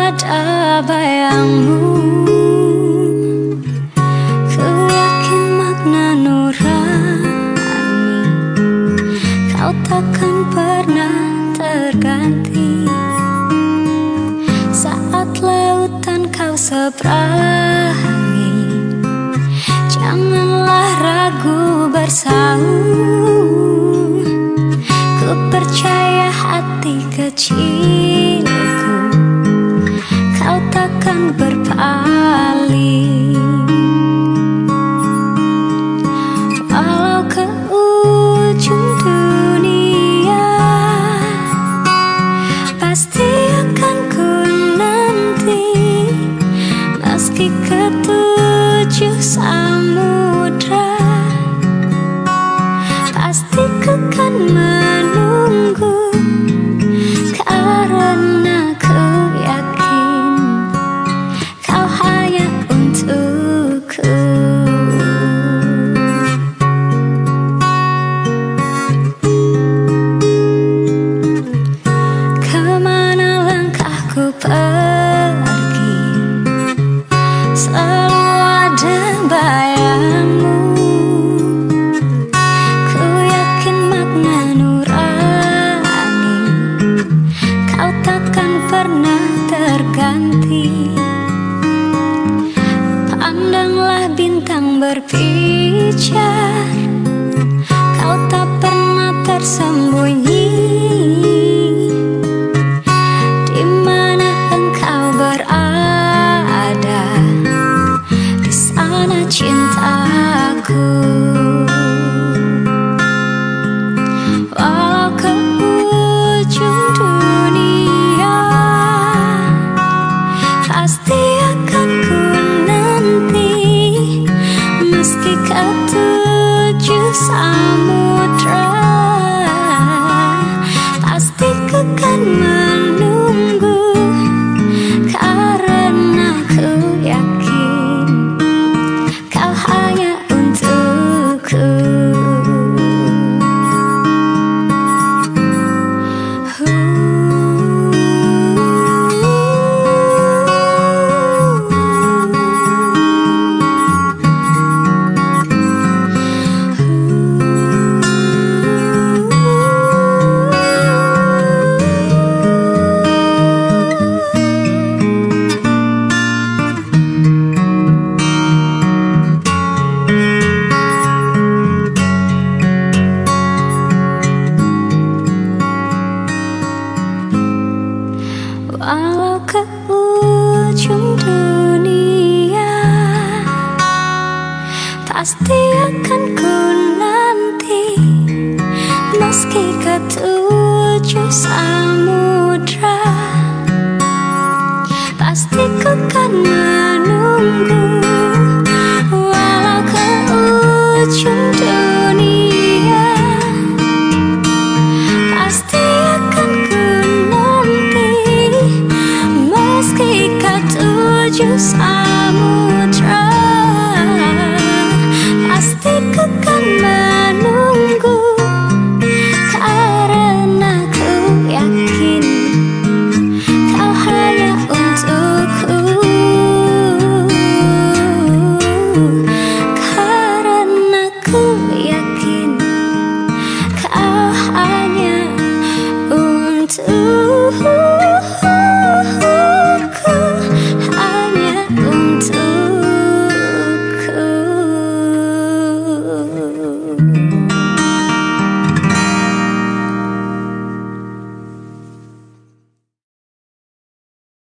pada bayangmu Ku yakin makna nurani. Kau takkan pernah terganti. Saat lautan kau seberangi Janganlah ragu bersaung Ku percaya hati kecil berpaling Walau ke ujung dunia Pasti akan ku nanti Meski ketujuh samudra Pasti ku kan menunggu takkan pernah terganti. Pandanglah bintang berpijar Meski ketujuh samudra Pasti ku kan ke ujung dunia. Pasti akan ku nanti Meski ke tujuh juice. I